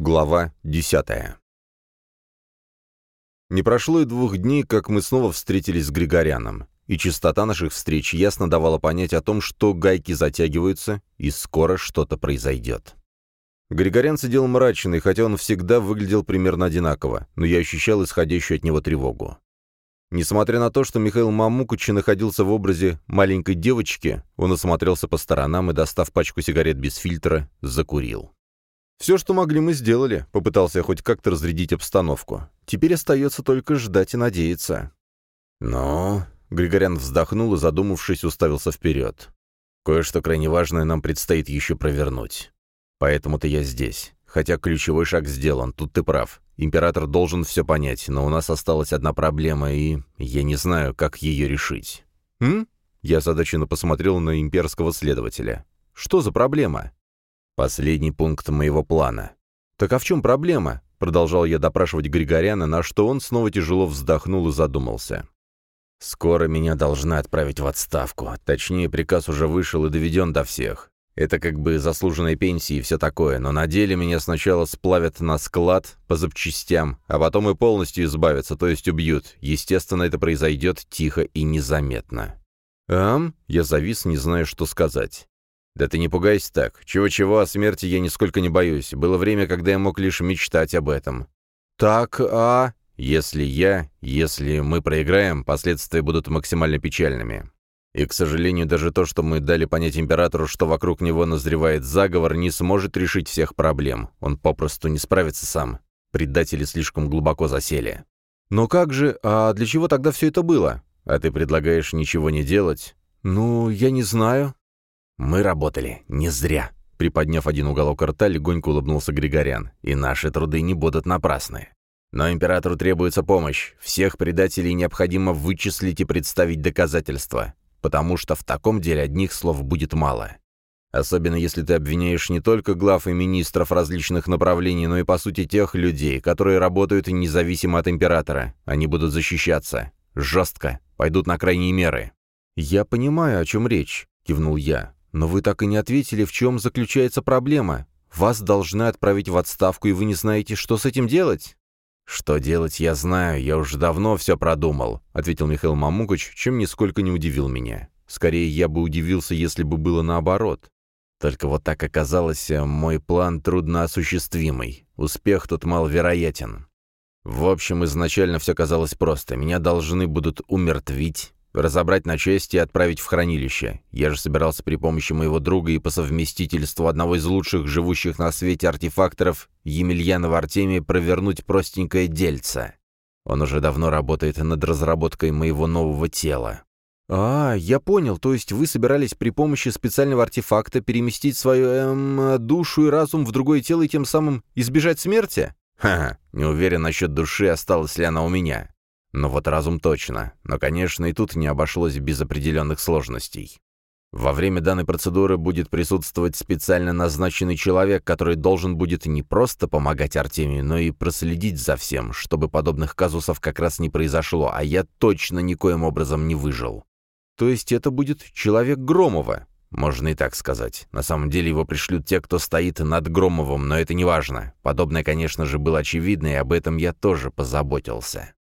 Глава десятая. Не прошло и двух дней, как мы снова встретились с Григоряном, и частота наших встреч ясно давала понять о том, что гайки затягиваются, и скоро что-то произойдет. Григорян сидел мрачный, хотя он всегда выглядел примерно одинаково, но я ощущал исходящую от него тревогу. Несмотря на то, что Михаил Мамукыч находился в образе маленькой девочки, он осмотрелся по сторонам и, достав пачку сигарет без фильтра, закурил. «Все, что могли, мы сделали», — попытался я хоть как-то разрядить обстановку. «Теперь остается только ждать и надеяться». «Ну...» — Григорян вздохнул и, задумавшись, уставился вперед. «Кое-что крайне важное нам предстоит еще провернуть. Поэтому-то я здесь. Хотя ключевой шаг сделан, тут ты прав. Император должен все понять, но у нас осталась одна проблема, и я не знаю, как ее решить». «М?» — я озадаченно посмотрел на имперского следователя. «Что за проблема?» Последний пункт моего плана. «Так а в чем проблема?» — продолжал я допрашивать Григоряна, на что он снова тяжело вздохнул и задумался. «Скоро меня должны отправить в отставку. Точнее, приказ уже вышел и доведен до всех. Это как бы заслуженная пенсия и все такое, но на деле меня сначала сплавят на склад по запчастям, а потом и полностью избавятся, то есть убьют. Естественно, это произойдет тихо и незаметно». «Ам?» — я завис, не зная, что сказать. «Да ты не пугайся так. Чего-чего, о смерти я нисколько не боюсь. Было время, когда я мог лишь мечтать об этом». «Так, а...» «Если я, если мы проиграем, последствия будут максимально печальными. И, к сожалению, даже то, что мы дали понять императору, что вокруг него назревает заговор, не сможет решить всех проблем. Он попросту не справится сам. Предатели слишком глубоко засели». «Но как же... А для чего тогда все это было?» «А ты предлагаешь ничего не делать?» «Ну, я не знаю». «Мы работали не зря», — приподняв один уголок рта, легонько улыбнулся Григорян. «И наши труды не будут напрасны. Но императору требуется помощь. Всех предателей необходимо вычислить и представить доказательства, потому что в таком деле одних слов будет мало. Особенно если ты обвиняешь не только глав и министров различных направлений, но и, по сути, тех людей, которые работают независимо от императора. Они будут защищаться. Жестко. Пойдут на крайние меры». «Я понимаю, о чем речь», — кивнул я. Но вы так и не ответили, в чем заключается проблема. Вас должны отправить в отставку, и вы не знаете, что с этим делать?» «Что делать, я знаю, я уже давно все продумал», — ответил Михаил Мамукыч, чем нисколько не удивил меня. Скорее, я бы удивился, если бы было наоборот. Только вот так оказалось, э, мой план трудноосуществимый. Успех тут маловероятен. В общем, изначально все казалось просто. Меня должны будут умертвить, Разобрать на части и отправить в хранилище. Я же собирался при помощи моего друга и по совместительству одного из лучших живущих на свете артефакторов Емельянова Артемия провернуть простенькое дельце. Он уже давно работает над разработкой моего нового тела. «А, я понял, то есть вы собирались при помощи специального артефакта переместить свою, эм, душу и разум в другое тело и тем самым избежать смерти?» «Ха-ха, не уверен насчет души, осталась ли она у меня. Но вот разум точно. Но, конечно, и тут не обошлось без определенных сложностей. Во время данной процедуры будет присутствовать специально назначенный человек, который должен будет не просто помогать Артемию, но и проследить за всем, чтобы подобных казусов как раз не произошло, а я точно никоим образом не выжил. То есть это будет человек Громова? Можно и так сказать. На самом деле его пришлют те, кто стоит над Громовым, но это не важно. Подобное, конечно же, было очевидно, и об этом я тоже позаботился.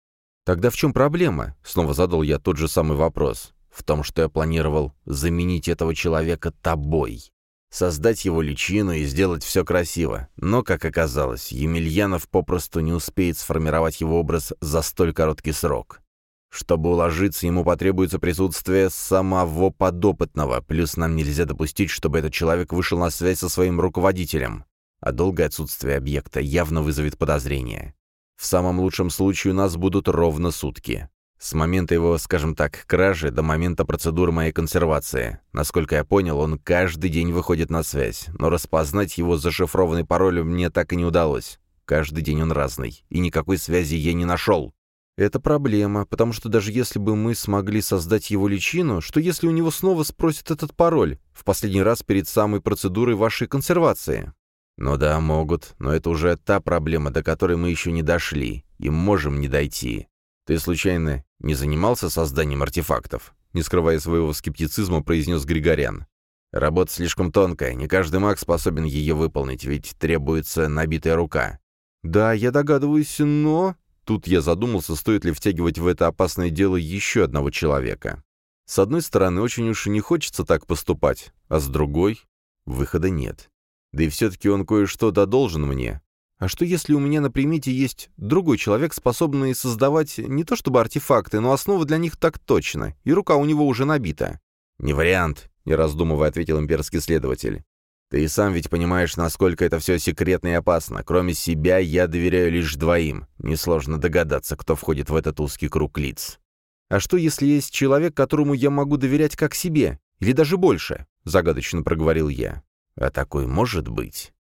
«Тогда в чем проблема?» — снова задал я тот же самый вопрос. «В том, что я планировал заменить этого человека тобой. Создать его личину и сделать все красиво. Но, как оказалось, Емельянов попросту не успеет сформировать его образ за столь короткий срок. Чтобы уложиться, ему потребуется присутствие самого подопытного, плюс нам нельзя допустить, чтобы этот человек вышел на связь со своим руководителем, а долгое отсутствие объекта явно вызовет подозрения. В самом лучшем случае у нас будут ровно сутки. С момента его, скажем так, кражи до момента процедуры моей консервации. Насколько я понял, он каждый день выходит на связь, но распознать его зашифрованный пароль мне так и не удалось. Каждый день он разный, и никакой связи я не нашел. Это проблема, потому что даже если бы мы смогли создать его личину, что если у него снова спросят этот пароль, в последний раз перед самой процедурой вашей консервации? «Ну да, могут, но это уже та проблема, до которой мы еще не дошли, и можем не дойти. Ты, случайно, не занимался созданием артефактов?» Не скрывая своего скептицизма, произнес Григорян. Работа слишком тонкая, не каждый маг способен ее выполнить, ведь требуется набитая рука. Да, я догадываюсь, но... Тут я задумался, стоит ли втягивать в это опасное дело еще одного человека. С одной стороны, очень уж не хочется так поступать, а с другой — выхода нет. Да и все-таки он кое-что додолжен мне. А что если у меня на примете есть другой человек, способный создавать не то чтобы артефакты, но основы для них так точно, и рука у него уже набита? «Не вариант», — не раздумывая ответил имперский следователь. «Ты и сам ведь понимаешь, насколько это все секретно и опасно. Кроме себя я доверяю лишь двоим. Несложно догадаться, кто входит в этот узкий круг лиц». «А что, если есть человек, которому я могу доверять как себе? Или даже больше?» — загадочно проговорил я. «А такой может быть?»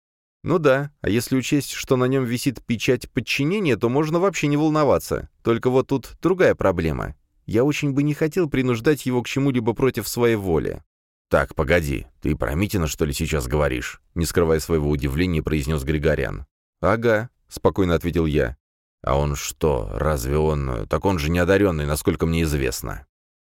Ну да, а если учесть, что на нем висит печать подчинения, то можно вообще не волноваться. Только вот тут другая проблема. Я очень бы не хотел принуждать его к чему-либо против своей воли. «Так, погоди, ты про Митина, что ли, сейчас говоришь?» Не скрывая своего удивления, произнес Григорян. «Ага», — спокойно ответил я. «А он что, разве он... Так он же неодаренный, насколько мне известно».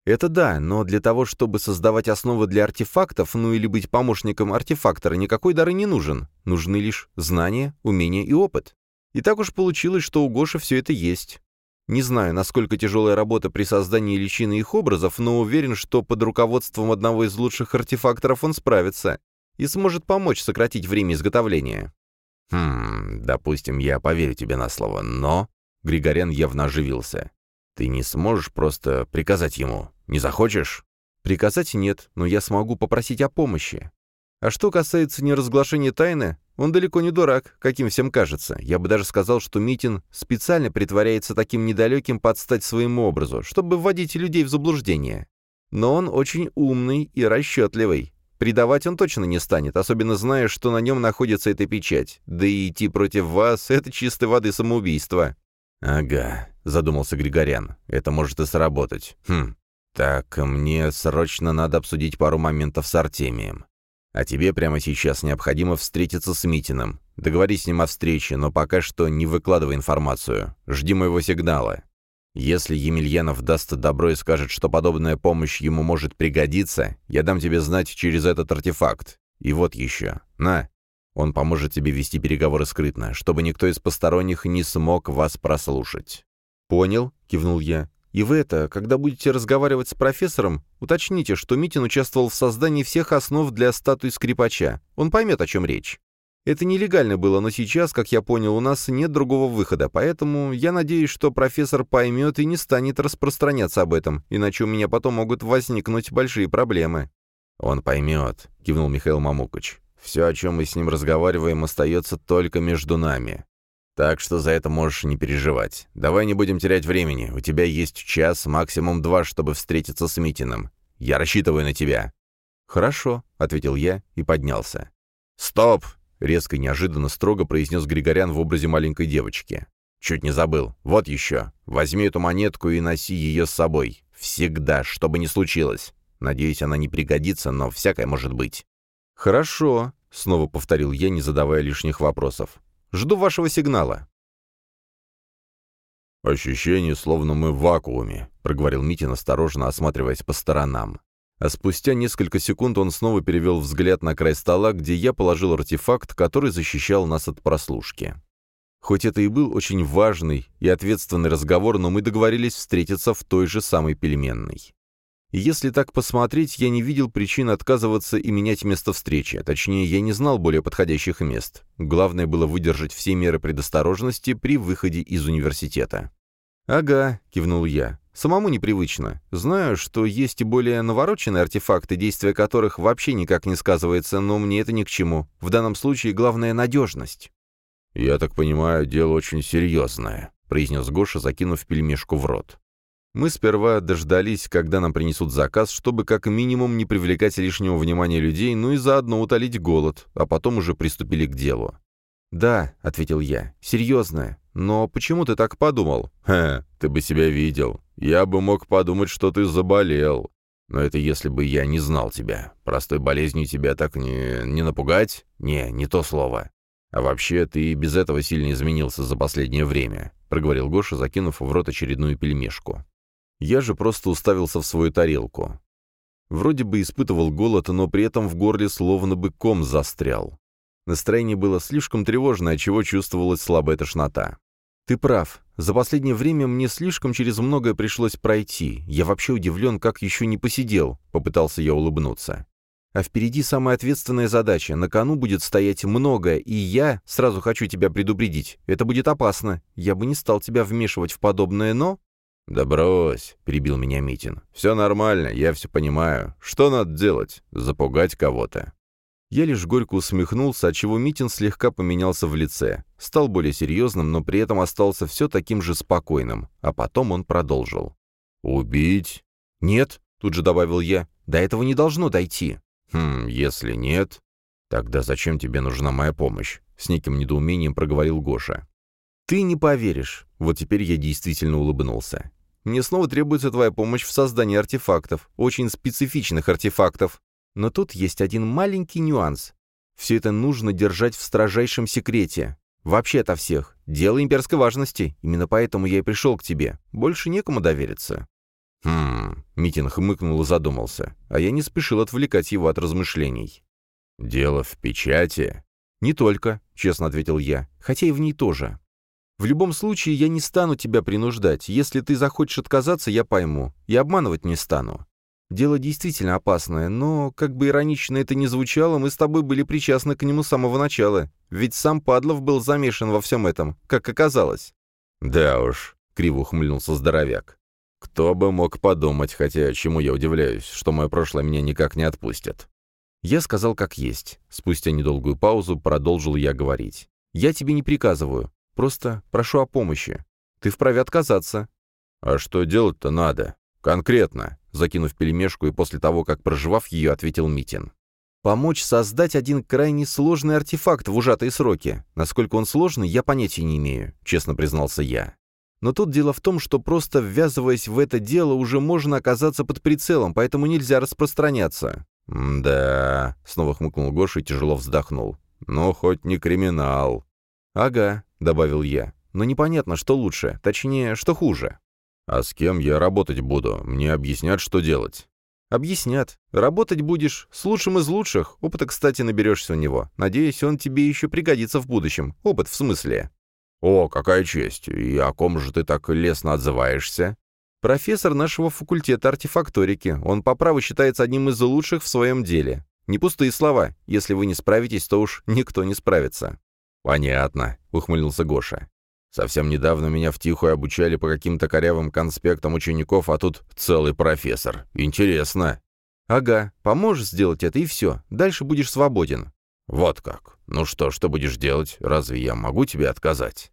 Это да, но для того, чтобы создавать основы для артефактов, ну или быть помощником артефактора, никакой дары не нужен. Нужны лишь знания, умения и опыт. И так уж получилось, что у Гоши все это есть. Не знаю, насколько тяжелая работа при создании личины их образов, но уверен, что под руководством одного из лучших артефакторов он справится и сможет помочь сократить время изготовления. «Хм, допустим, я поверю тебе на слово, но...» Григорян явно оживился. «Ты не сможешь просто приказать ему?» Не захочешь? Приказать нет, но я смогу попросить о помощи. А что касается неразглашения тайны, он далеко не дурак, каким всем кажется. Я бы даже сказал, что Митин специально притворяется таким недалеким под стать своему образу, чтобы вводить людей в заблуждение. Но он очень умный и расчетливый. Предавать он точно не станет, особенно зная, что на нем находится эта печать. Да и идти против вас — это чистой воды самоубийство. «Ага», — задумался Григорян, — «это может и сработать. Хм, «Так, мне срочно надо обсудить пару моментов с Артемием. А тебе прямо сейчас необходимо встретиться с Митиным. Договорись с ним о встрече, но пока что не выкладывай информацию. Жди моего сигнала. Если Емельянов даст добро и скажет, что подобная помощь ему может пригодиться, я дам тебе знать через этот артефакт. И вот еще. На. Он поможет тебе вести переговоры скрытно, чтобы никто из посторонних не смог вас прослушать». «Понял», — кивнул я. И вы это, когда будете разговаривать с профессором, уточните, что Митин участвовал в создании всех основ для статуи скрипача. Он поймет, о чем речь. Это нелегально было, но сейчас, как я понял, у нас нет другого выхода, поэтому я надеюсь, что профессор поймет и не станет распространяться об этом, иначе у меня потом могут возникнуть большие проблемы». «Он поймет», — кивнул Михаил Мамукач. «Все, о чем мы с ним разговариваем, остается только между нами. Так что за это можешь не переживать. Давай не будем терять времени. У тебя есть час, максимум два, чтобы встретиться с Митиным. Я рассчитываю на тебя». «Хорошо», — ответил я и поднялся. «Стоп!» — резко и неожиданно строго произнес Григорян в образе маленькой девочки. «Чуть не забыл. Вот еще. Возьми эту монетку и носи ее с собой. Всегда, что бы ни случилось. Надеюсь, она не пригодится, но всякое может быть». «Хорошо», — снова повторил я, не задавая лишних вопросов. Жду вашего сигнала». «Ощущение, словно мы в вакууме», — проговорил Митин, осторожно осматриваясь по сторонам. А спустя несколько секунд он снова перевел взгляд на край стола, где я положил артефакт, который защищал нас от прослушки. Хоть это и был очень важный и ответственный разговор, но мы договорились встретиться в той же самой пельменной. Если так посмотреть, я не видел причин отказываться и менять место встречи. Точнее, я не знал более подходящих мест. Главное было выдержать все меры предосторожности при выходе из университета. «Ага», — кивнул я. «Самому непривычно. Знаю, что есть и более навороченные артефакты, действия которых вообще никак не сказывается, но мне это ни к чему. В данном случае главное — надежность». «Я так понимаю, дело очень серьезное», — произнес Гоша, закинув пельмешку в рот. Мы сперва дождались, когда нам принесут заказ, чтобы как минимум не привлекать лишнего внимания людей, ну и заодно утолить голод, а потом уже приступили к делу. «Да», — ответил я, — «серьезно. Но почему ты так подумал?» «Ха, ты бы себя видел. Я бы мог подумать, что ты заболел. Но это если бы я не знал тебя. Простой болезнью тебя так не, не напугать? Не, не то слово. А вообще, ты и без этого сильно изменился за последнее время», — проговорил Гоша, закинув в рот очередную пельмешку. Я же просто уставился в свою тарелку. Вроде бы испытывал голод, но при этом в горле словно бы ком застрял. Настроение было слишком тревожное, отчего чувствовалась слабая тошнота. «Ты прав. За последнее время мне слишком через многое пришлось пройти. Я вообще удивлен, как еще не посидел», — попытался я улыбнуться. «А впереди самая ответственная задача. На кону будет стоять многое, и я сразу хочу тебя предупредить. Это будет опасно. Я бы не стал тебя вмешивать в подобное, но...» «Да брось», — перебил меня Митин. «Все нормально, я все понимаю. Что надо делать? Запугать кого-то?» Я лишь горько усмехнулся, отчего Митин слегка поменялся в лице. Стал более серьезным, но при этом остался все таким же спокойным. А потом он продолжил. «Убить?» «Нет», — тут же добавил я. «До этого не должно дойти». «Хм, если нет...» «Тогда зачем тебе нужна моя помощь?» — с неким недоумением проговорил Гоша. «Ты не поверишь». Вот теперь я действительно улыбнулся. «Мне снова требуется твоя помощь в создании артефактов, очень специфичных артефактов. Но тут есть один маленький нюанс. Все это нужно держать в строжайшем секрете. Вообще ото всех. Дело имперской важности. Именно поэтому я и пришел к тебе. Больше некому довериться». «Хм...» — Митин хмыкнул и задумался. А я не спешил отвлекать его от размышлений. «Дело в печати?» «Не только», — честно ответил я. «Хотя и в ней тоже. В любом случае, я не стану тебя принуждать. Если ты захочешь отказаться, я пойму. И обманывать не стану. Дело действительно опасное, но, как бы иронично это ни звучало, мы с тобой были причастны к нему с самого начала. Ведь сам Падлов был замешан во всем этом, как оказалось». «Да уж», — криво ухмыльнулся здоровяк. «Кто бы мог подумать, хотя чему я удивляюсь, что мое прошлое меня никак не отпустит». Я сказал как есть. Спустя недолгую паузу продолжил я говорить. «Я тебе не приказываю. Просто прошу о помощи. Ты вправе отказаться». «А что делать-то надо? Конкретно?» закинув пельмешку и после того, как проживав ее, ответил Митин. «Помочь создать один крайне сложный артефакт в ужатые сроки. Насколько он сложный, я понятия не имею», — честно признался я. «Но тут дело в том, что просто ввязываясь в это дело, уже можно оказаться под прицелом, поэтому нельзя распространяться». «Да», — снова хмыкнул Гоша и тяжело вздохнул. «Ну, хоть не криминал». «Ага», — добавил я. «Но непонятно, что лучше, точнее, что хуже». «А с кем я работать буду? Мне объяснят, что делать». «Объяснят. Работать будешь с лучшим из лучших. Опыта, кстати, наберешься у него. Надеюсь, он тебе еще пригодится в будущем. Опыт в смысле». «О, какая честь! И о ком же ты так лестно отзываешься?» «Профессор нашего факультета артефакторики. Он по праву считается одним из лучших в своем деле. Не пустые слова. Если вы не справитесь, то уж никто не справится». «Понятно», — ухмыльнулся Гоша. Совсем недавно меня втихую обучали по каким-то корявым конспектам учеников, а тут целый профессор. Интересно. Ага, поможешь сделать это, и все. Дальше будешь свободен. Вот как. Ну что, что будешь делать? Разве я могу тебе отказать?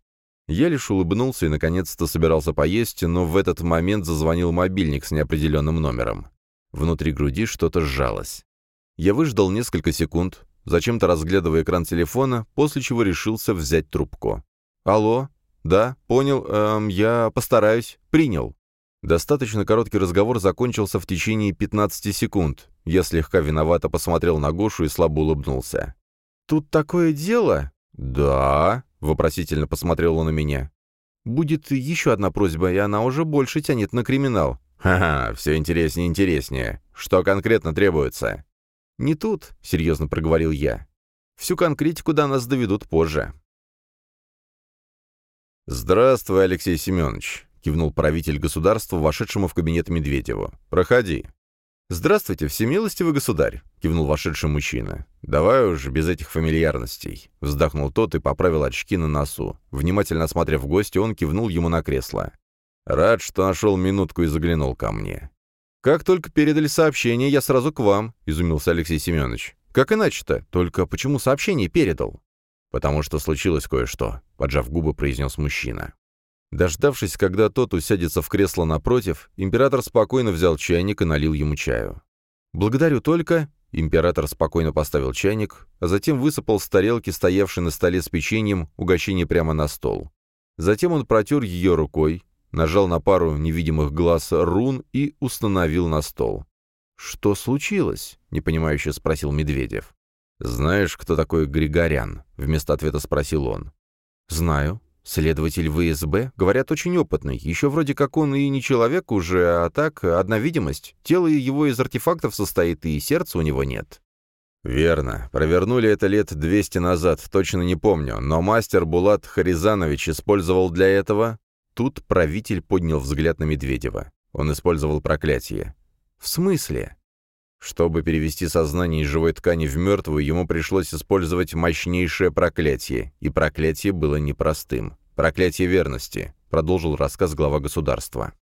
Я лишь улыбнулся и наконец-то собирался поесть, но в этот момент зазвонил мобильник с неопределенным номером. Внутри груди что-то сжалось. Я выждал несколько секунд, зачем-то разглядывая экран телефона, после чего решился взять трубку. «Алло?» «Да, понял, эм, я постараюсь. Принял». Достаточно короткий разговор закончился в течение 15 секунд. Я слегка виновато посмотрел на Гошу и слабо улыбнулся. «Тут такое дело?» «Да», — вопросительно посмотрел он на меня. «Будет еще одна просьба, и она уже больше тянет на криминал». «Ха-ха, все интереснее и интереснее. Что конкретно требуется?» «Не тут», — серьезно проговорил я. «Всю конкретику до нас доведут позже». «Здравствуй, Алексей Семенович», — кивнул правитель государства, вошедшему в кабинет Медведеву. «Проходи». «Здравствуйте, всемилостивый государь», — кивнул вошедший мужчина. «Давай уж без этих фамильярностей», — вздохнул тот и поправил очки на носу. Внимательно осмотрев гостя, он кивнул ему на кресло. «Рад, что нашел минутку и заглянул ко мне». «Как только передали сообщение, я сразу к вам», — изумился Алексей Семенович. «Как иначе-то? Только почему сообщение передал?» «Потому что случилось кое-что», — поджав губы, произнес мужчина. Дождавшись, когда тот усядется в кресло напротив, император спокойно взял чайник и налил ему чаю. «Благодарю только...» Император спокойно поставил чайник, а затем высыпал с тарелки, стоявшей на столе с печеньем, угощение прямо на стол. Затем он протер ее рукой, нажал на пару невидимых глаз рун и установил на стол. «Что случилось?» — непонимающе спросил Медведев. «Знаешь, кто такой Григорян?» — вместо ответа спросил он. «Знаю. Следователь ВСБ, говорят, очень опытный. Еще вроде как он и не человек уже, а так, одна видимость. Тело его из артефактов состоит, и сердца у него нет. «Верно. Провернули это лет 200 назад, точно не помню. Но мастер Булат Харизанович использовал для этого...» Тут правитель поднял взгляд на Медведева. Он использовал проклятие. «В смысле?» Чтобы перевести сознание из живой ткани в мертвую, ему пришлось использовать мощнейшее проклятие, и проклятие было непростым. «Проклятие верности», — продолжил рассказ глава государства.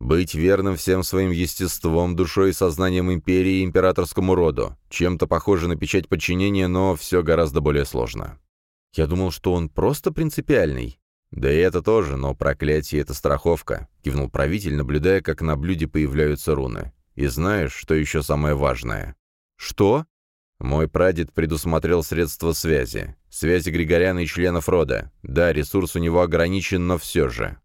Быть верным всем своим естеством, душой и сознанием империи и императорскому роду. Чем-то похоже на печать подчинения, но все гораздо более сложно. Я думал, что он просто принципиальный. Да и это тоже, но проклятие — это страховка, кивнул правитель, наблюдая, как на блюде появляются руны. И знаешь, что еще самое важное? Что? Мой прадед предусмотрел средства связи. Связи Григоряна и членов рода. Да, ресурс у него ограничен, но все же.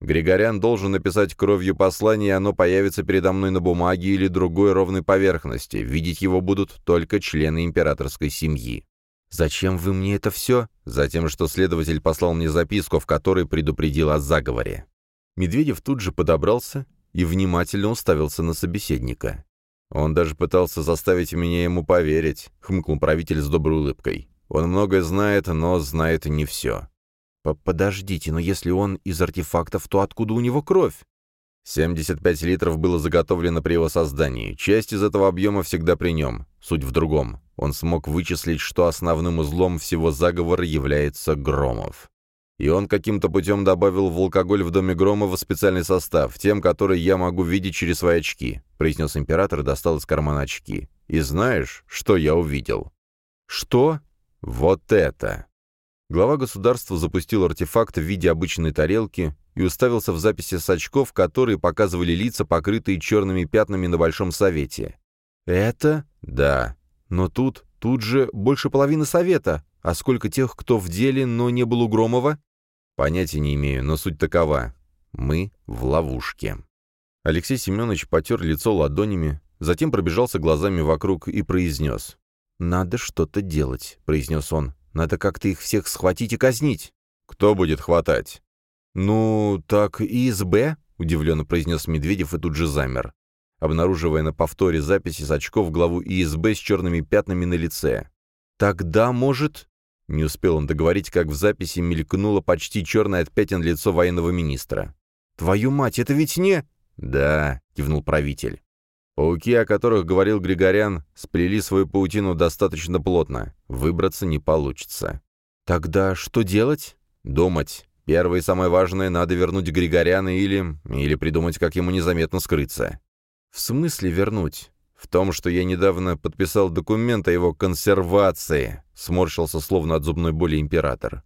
Григорян должен написать кровью послание, и оно появится передо мной на бумаге или другой ровной поверхности. Видеть его будут только члены императорской семьи. «Зачем вы мне это все?» «Затем, что следователь послал мне записку, в которой предупредил о заговоре». Медведев тут же подобрался и внимательно уставился на собеседника. «Он даже пытался заставить меня ему поверить», — хмыкнул правитель с доброй улыбкой. «Он многое знает, но знает не все». «Подождите, но если он из артефактов, то откуда у него кровь?» 75 литров было заготовлено при его создании. Часть из этого объема всегда при нем. Суть в другом. Он смог вычислить, что основным узлом всего заговора является Громов. И он каким-то путем добавил в алкоголь в доме Громова специальный состав, тем, который я могу видеть через свои очки», — произнес император и достал из кармана очки. «И знаешь, что я увидел?» «Что?» «Вот это!» Глава государства запустил артефакт в виде обычной тарелки и уставился в записи с очков, которые показывали лица, покрытые черными пятнами на Большом Совете. «Это?» «Да». «Но тут, тут же больше половины Совета. А сколько тех, кто в деле, но не был у Громова?» «Понятия не имею, но суть такова. Мы в ловушке». Алексей Семенович потер лицо ладонями, затем пробежался глазами вокруг и произнес. «Надо что-то делать», — произнес он. Надо как-то их всех схватить и казнить. Кто будет хватать? Ну, так ИСБ, удивленно произнес Медведев и тут же замер, обнаруживая на повторе записи с очков главу ИСБ с черными пятнами на лице. Тогда, может... Не успел он договорить, как в записи мелькнуло почти черное от пятен лицо военного министра. «Твою мать, это ведь не...» «Да», — кивнул правитель. Пауки, о которых говорил Григорян, сплели свою паутину достаточно плотно. Выбраться не получится. Тогда что делать? Думать. Первое и самое важное — надо вернуть Григоряна или... или придумать, как ему незаметно скрыться. В смысле вернуть? В том, что я недавно подписал документ о его консервации, сморщился словно от зубной боли император.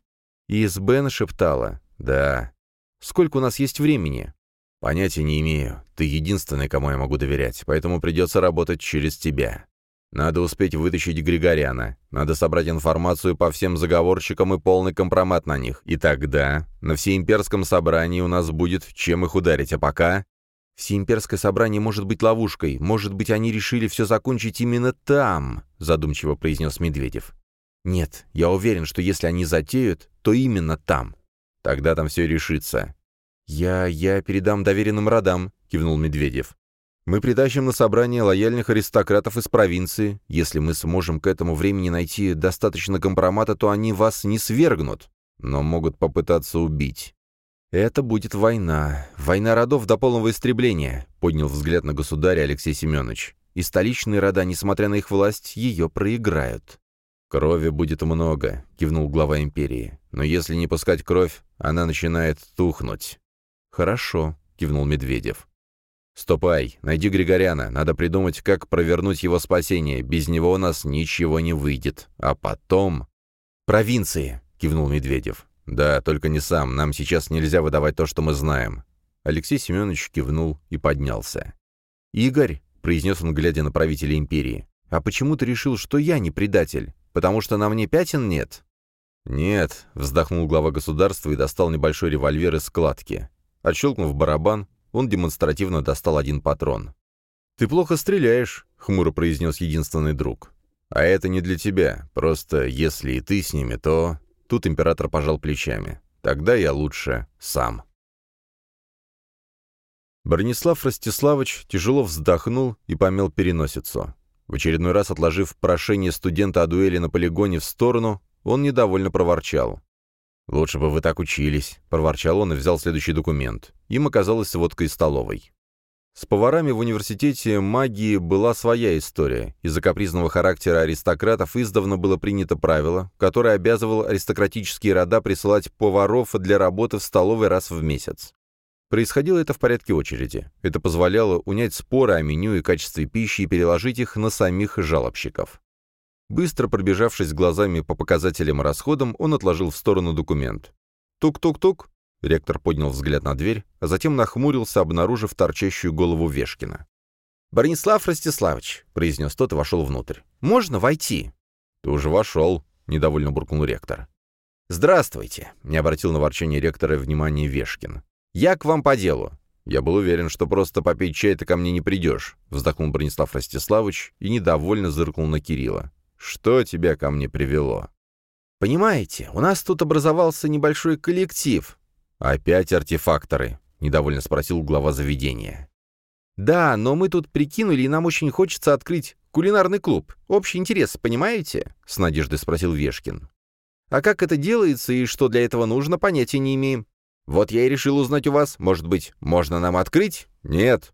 И СБ нашептала. Да. Сколько у нас есть времени? «Понятия не имею. Ты единственный, кому я могу доверять, поэтому придется работать через тебя. Надо успеть вытащить Григоряна. Надо собрать информацию по всем заговорщикам и полный компромат на них. И тогда на всеимперском собрании у нас будет чем их ударить, а пока...» «Всеимперское собрание может быть ловушкой. Может быть, они решили все закончить именно там», — задумчиво произнес Медведев. «Нет, я уверен, что если они затеют, то именно там». «Тогда там все решится. «Я... я передам доверенным родам», — кивнул Медведев. «Мы притащим на собрание лояльных аристократов из провинции. Если мы сможем к этому времени найти достаточно компромата, то они вас не свергнут, но могут попытаться убить». «Это будет война. Война родов до полного истребления», — поднял взгляд на государя Алексей Семенович. «И столичные рода, несмотря на их власть, ее проиграют». «Крови будет много», — кивнул глава империи. «Но если не пускать кровь, она начинает тухнуть». «Хорошо», — кивнул Медведев. «Ступай, найди Григоряна. Надо придумать, как провернуть его спасение. Без него у нас ничего не выйдет. А потом...» «Провинции», — кивнул Медведев. «Да, только не сам. Нам сейчас нельзя выдавать то, что мы знаем». Алексей Семенович кивнул и поднялся. «Игорь», — произнес он, глядя на правителя империи, — «а почему ты решил, что я не предатель? Потому что на мне пятен нет?» «Нет», — вздохнул глава государства и достал небольшой револьвер из складки. Отщелкнув барабан, он демонстративно достал один патрон. «Ты плохо стреляешь», — хмуро произнес единственный друг. «А это не для тебя. Просто если и ты с ними, то...» Тут император пожал плечами. Тогда я лучше сам. Бронислав Ростиславович тяжело вздохнул и помел переносицу. В очередной раз отложив прошение студента о дуэли на полигоне в сторону, он недовольно проворчал. «Лучше бы вы так учились», — проворчал он и взял следующий документ. Им оказалась сводка из столовой. С поварами в университете магии была своя история. Из-за капризного характера аристократов издавна было принято правило, которое обязывало аристократические рода присылать поваров для работы в столовой раз в месяц. Происходило это в порядке очереди. Это позволяло унять споры о меню и качестве пищи и переложить их на самих жалобщиков. Быстро пробежавшись глазами по показателям и расходам, он отложил в сторону документ. «Тук-тук-тук!» Ректор поднял взгляд на дверь, а затем нахмурился, обнаружив торчащую голову Вешкина. «Бронислав Ростиславович», — произнес тот и вошел внутрь. «Можно войти?» «Ты уже вошел», — недовольно буркнул ректор. «Здравствуйте», — не обратил на ворчание ректора внимания Вешкин. «Я к вам по делу». «Я был уверен, что просто попить чай ты ко мне не придешь», — вздохнул Бронислав Ростиславович и недовольно зыркнул на Кирилла. «Что тебя ко мне привело?» «Понимаете, у нас тут образовался небольшой коллектив». «Опять артефакторы?» — недовольно спросил глава заведения. «Да, но мы тут прикинули, и нам очень хочется открыть кулинарный клуб. Общий интерес, понимаете?» — с надеждой спросил Вешкин. «А как это делается и что для этого нужно, понятия не имеем. Вот я и решил узнать у вас, может быть, можно нам открыть? Нет.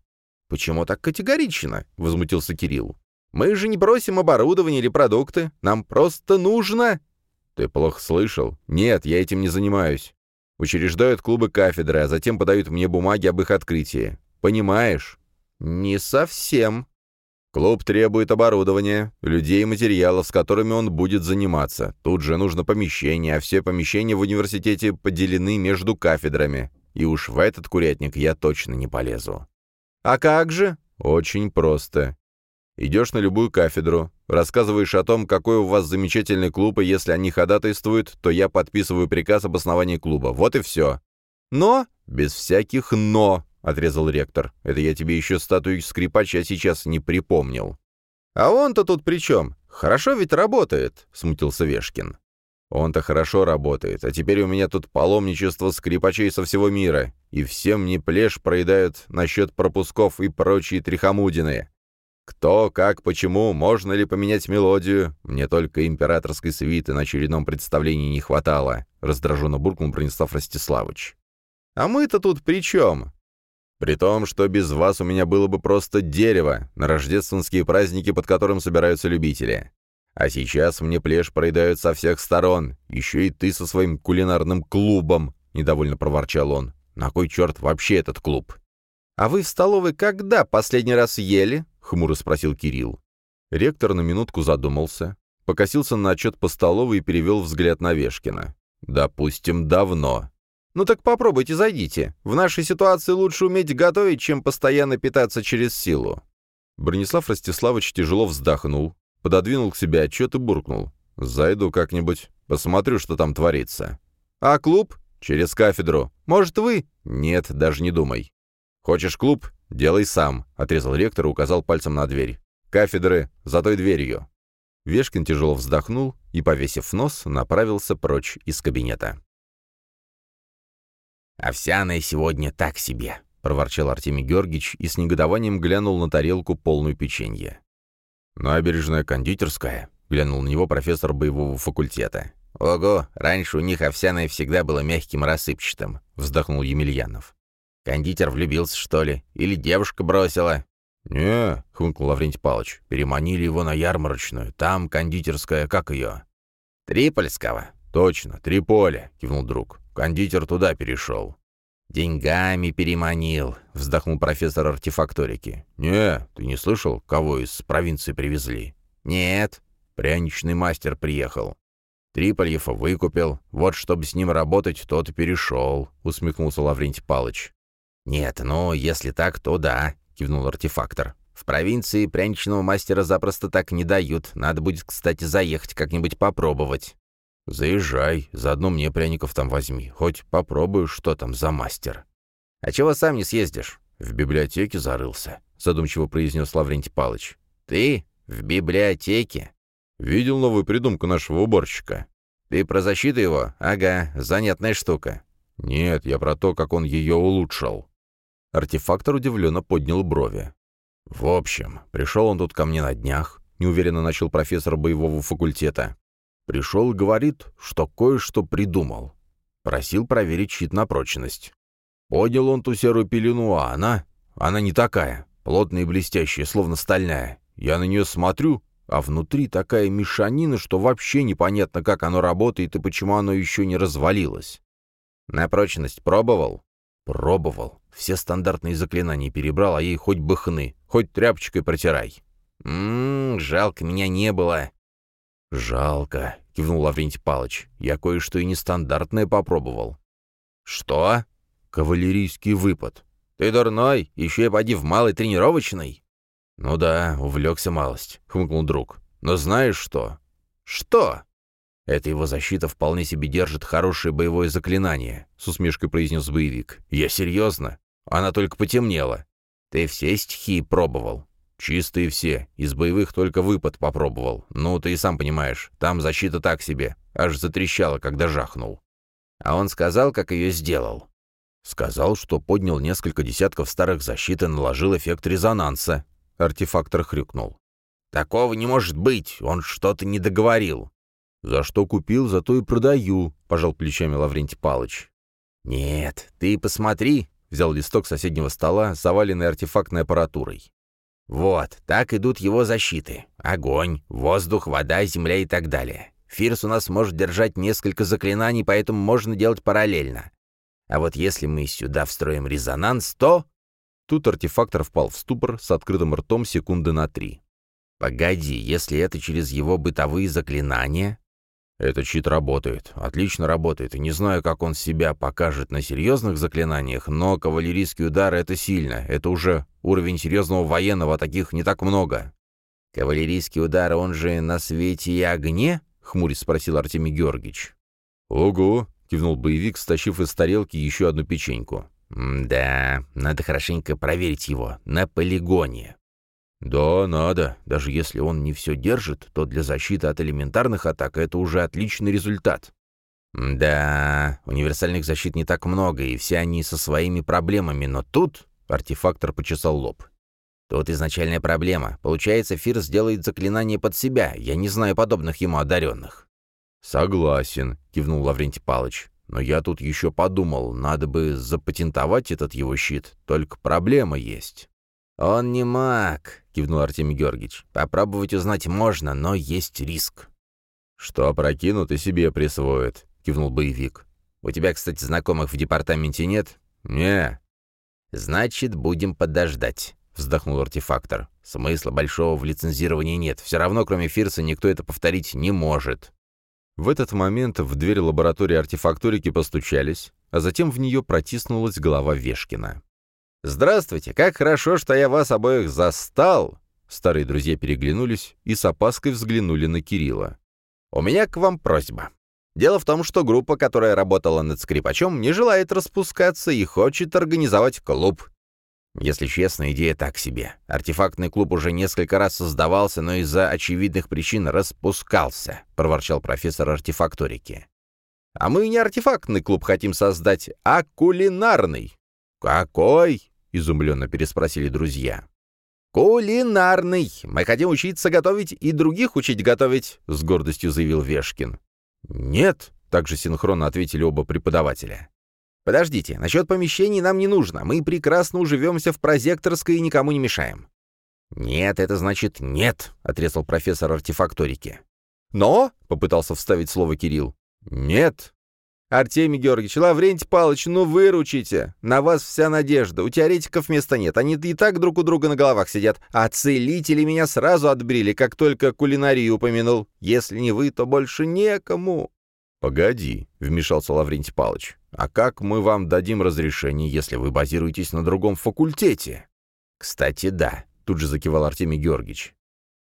Почему так категорично? Возмутился Кирилл. Мы же не просим оборудование или продукты. Нам просто нужно... Ты плохо слышал? Нет, я этим не занимаюсь. Учреждают клубы кафедры, а затем подают мне бумаги об их открытии. Понимаешь? Не совсем. Клуб требует оборудования, людей и материалов, с которыми он будет заниматься. Тут же нужно помещение, а все помещения в университете поделены между кафедрами. И уж в этот курятник я точно не полезу. А как же? Очень просто. Идешь на любую кафедру, рассказываешь о том, какой у вас замечательный клуб, и если они ходатайствуют, то я подписываю приказ об основании клуба. Вот и все. Но? Без всяких «но», — отрезал ректор. «Это я тебе еще статую скрипача сейчас не припомнил». «А он-то тут при чем? Хорошо ведь работает», — смутился Вешкин. «Он-то хорошо работает, а теперь у меня тут паломничество скрипачей со всего мира, и всем мне плешь проедают насчет пропусков и прочие трихомудины. Кто, как, почему, можно ли поменять мелодию? Мне только императорской свиты на очередном представлении не хватало», — раздраженно буркнул Бронислав Ростиславович. «А мы-то тут при чем?» При том, что без вас у меня было бы просто дерево на рождественские праздники, под которым собираются любители. А сейчас мне плешь проедают со всех сторон. Еще и ты со своим кулинарным клубом, — недовольно проворчал он. На кой черт вообще этот клуб? «А вы в столовой когда последний раз ели?» — хмуро спросил Кирилл. Ректор на минутку задумался, покосился на отчет по столовой и перевел взгляд на Вешкина. «Допустим, давно. «Ну так попробуйте, зайдите. В нашей ситуации лучше уметь готовить, чем постоянно питаться через силу». Бронислав Ростиславович тяжело вздохнул, пододвинул к себе отчет и буркнул. «Зайду как-нибудь, посмотрю, что там творится». «А клуб?» «Через кафедру». «Может, вы?» «Нет, даже не думай». «Хочешь клуб? Делай сам», — отрезал ректор и указал пальцем на дверь. «Кафедры за той дверью». Вешкин тяжело вздохнул и, повесив нос, направился прочь из кабинета. «Овсяная сегодня так себе», — проворчал Артемий Георгиевич и с негодованием глянул на тарелку полную печенья. «Набережная кондитерская», — глянул на него профессор боевого факультета. «Ого, раньше у них овсяное всегда было мягким рассыпчатым», — вздохнул Емельянов. «Кондитер влюбился, что ли? Или девушка бросила?» «Не», — хмыкнул Лаврентий Палыч, — «переманили его на ярмарочную. Там кондитерская, как ее?» «Трипольского». «Точно, Триполи», — кивнул друг. Кондитер туда перешел. «Деньгами переманил», — вздохнул профессор артефакторики. «Не, ты не слышал, кого из провинции привезли?» «Нет». «Пряничный мастер приехал. Трипольев выкупил. Вот, чтобы с ним работать, тот и перешел», — усмехнулся Лаврентий Палыч. «Нет, ну, если так, то да», — кивнул артефактор. «В провинции пряничного мастера запросто так не дают. Надо будет, кстати, заехать как-нибудь попробовать». «Заезжай, заодно мне пряников там возьми. Хоть попробую, что там за мастер». «А чего сам не съездишь?» «В библиотеке зарылся», — задумчиво произнес Лаврентий Палыч. «Ты? В библиотеке?» «Видел новую придумку нашего уборщика». «Ты про защиту его? Ага, занятная штука». «Нет, я про то, как он ее улучшил». Артефактор удивленно поднял брови. «В общем, пришел он тут ко мне на днях», — неуверенно начал профессор боевого факультета. «Пришел говорит, что кое-что придумал. Просил проверить щит на прочность. Поднял он ту серую пелену, а она... Она не такая, плотная и блестящая, словно стальная. Я на нее смотрю, а внутри такая мешанина, что вообще непонятно, как оно работает и почему оно еще не развалилось. На прочность пробовал? Пробовал. Все стандартные заклинания перебрал, а ей хоть бы хны, хоть тряпочкой протирай. Ммм, жалко, меня не было. Жалко, кивнул Лаврентий Палыч. Я кое-что и нестандартное попробовал. Что? Кавалерийский выпад. Ты дурной, еще и поди в малый тренировочный. «Ну да, увлекся малость», — хмыкнул друг. «Но знаешь что?» «Что?» «Эта его защита вполне себе держит хорошее боевое заклинание», — с усмешкой произнес боевик. «Я серьезно. Она только потемнела. Ты все стихии пробовал?» «Чистые все. Из боевых только выпад попробовал. Ну, ты и сам понимаешь, там защита так себе. Аж затрещала, когда жахнул». «А он сказал, как ее сделал?» «Сказал, что поднял несколько десятков старых защит и наложил эффект резонанса. Артефактор хрюкнул. «Такого не может быть! Он что-то не договорил!» «За что купил, за то и продаю», — пожал плечами Лаврентий Палыч. «Нет, ты посмотри», — взял листок соседнего стола, заваленный артефактной аппаратурой. «Вот, так идут его защиты. Огонь, воздух, вода, земля и так далее. Фирс у нас может держать несколько заклинаний, поэтому можно делать параллельно. А вот если мы сюда встроим резонанс, то...» Тут артефактор впал в ступор с открытым ртом секунды на три. «Погоди, если это через его бытовые заклинания...» «Этот щит работает, отлично работает, и не знаю, как он себя покажет на серьезных заклинаниях, но кавалерийский удар — это сильно, это уже уровень серьезного военного, а таких не так много». «Кавалерийский удар, он же на свете и огне?» — хмурясь спросил Артемий Георгиевич. «Ого!» — кивнул боевик, стащив из тарелки еще одну печеньку. «Да, надо хорошенько проверить его на полигоне». «Да, надо. Даже если он не все держит, то для защиты от элементарных атак это уже отличный результат». «Да, универсальных защит не так много, и все они со своими проблемами, но тут...» — артефактор почесал лоб. «Тут изначальная проблема. Получается, Фир сделает заклинание под себя. Я не знаю подобных ему одаренных». «Согласен», — кивнул Лаврентий Палыч. Но я тут еще подумал, надо бы запатентовать этот его щит, только проблема есть». «Он не маг», — кивнул Артемий Георгиевич. «Попробовать узнать можно, но есть риск». «Что опрокинут и себе присвоят», — кивнул боевик. «У тебя, кстати, знакомых в департаменте нет?» «Не». «Значит, будем подождать», — вздохнул артефактор. «Смысла большого в лицензировании нет. Все равно, кроме Фирса, никто это повторить не может». В этот момент в дверь лаборатории артефакторики постучались, а затем в нее протиснулась голова Вешкина. «Здравствуйте! Как хорошо, что я вас обоих застал!» Старые друзья переглянулись и с опаской взглянули на Кирилла. «У меня к вам просьба. Дело в том, что группа, которая работала над скрипачом, не желает распускаться и хочет организовать клуб. Если честно, идея так себе. Артефактный клуб уже несколько раз создавался, но из-за очевидных причин распускался, проворчал профессор артефакторики. А мы не артефактный клуб хотим создать, а кулинарный. Какой? изумленно переспросили друзья. «Кулинарный! Мы хотим учиться готовить и других учить готовить», — с гордостью заявил Вешкин. «Нет», — также синхронно ответили оба преподавателя. «Подождите, насчет помещений нам не нужно. Мы прекрасно уживемся в прозекторской и никому не мешаем». «Нет, это значит нет», — отрезал профессор артефакторики. «Но», — попытался вставить слово Кирилл, — «нет». «Артемий Георгиевич, Лаврентий Павлович, ну выручите! На вас вся надежда, у теоретиков места нет, они и так друг у друга на головах сидят, а целители меня сразу отбрили, как только кулинарию упомянул. Если не вы, то больше некому». «Погоди», — вмешался Лаврентий Павлович. «А как мы вам дадим разрешение, если вы базируетесь на другом факультете?» «Кстати, да», — тут же закивал Артемий Георгиевич.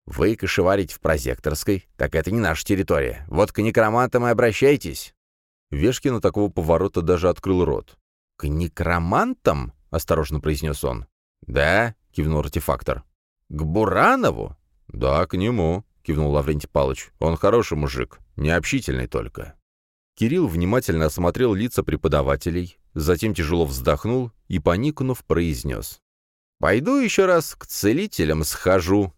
«Вы кошеварите в прозекторской, так это не наша территория. Вот к некромантам и обращайтесь». Вешкин на такого поворота даже открыл рот. «К некромантам?» — осторожно произнес он. «Да», — кивнул артефактор. «К Буранову?» «Да, к нему», кивнул Лаврентий Палыч. «Он хороший мужик, необщительный только». Кирилл внимательно осмотрел лица преподавателей, затем тяжело вздохнул и, поникнув, произнес. «Пойду еще раз к целителям схожу.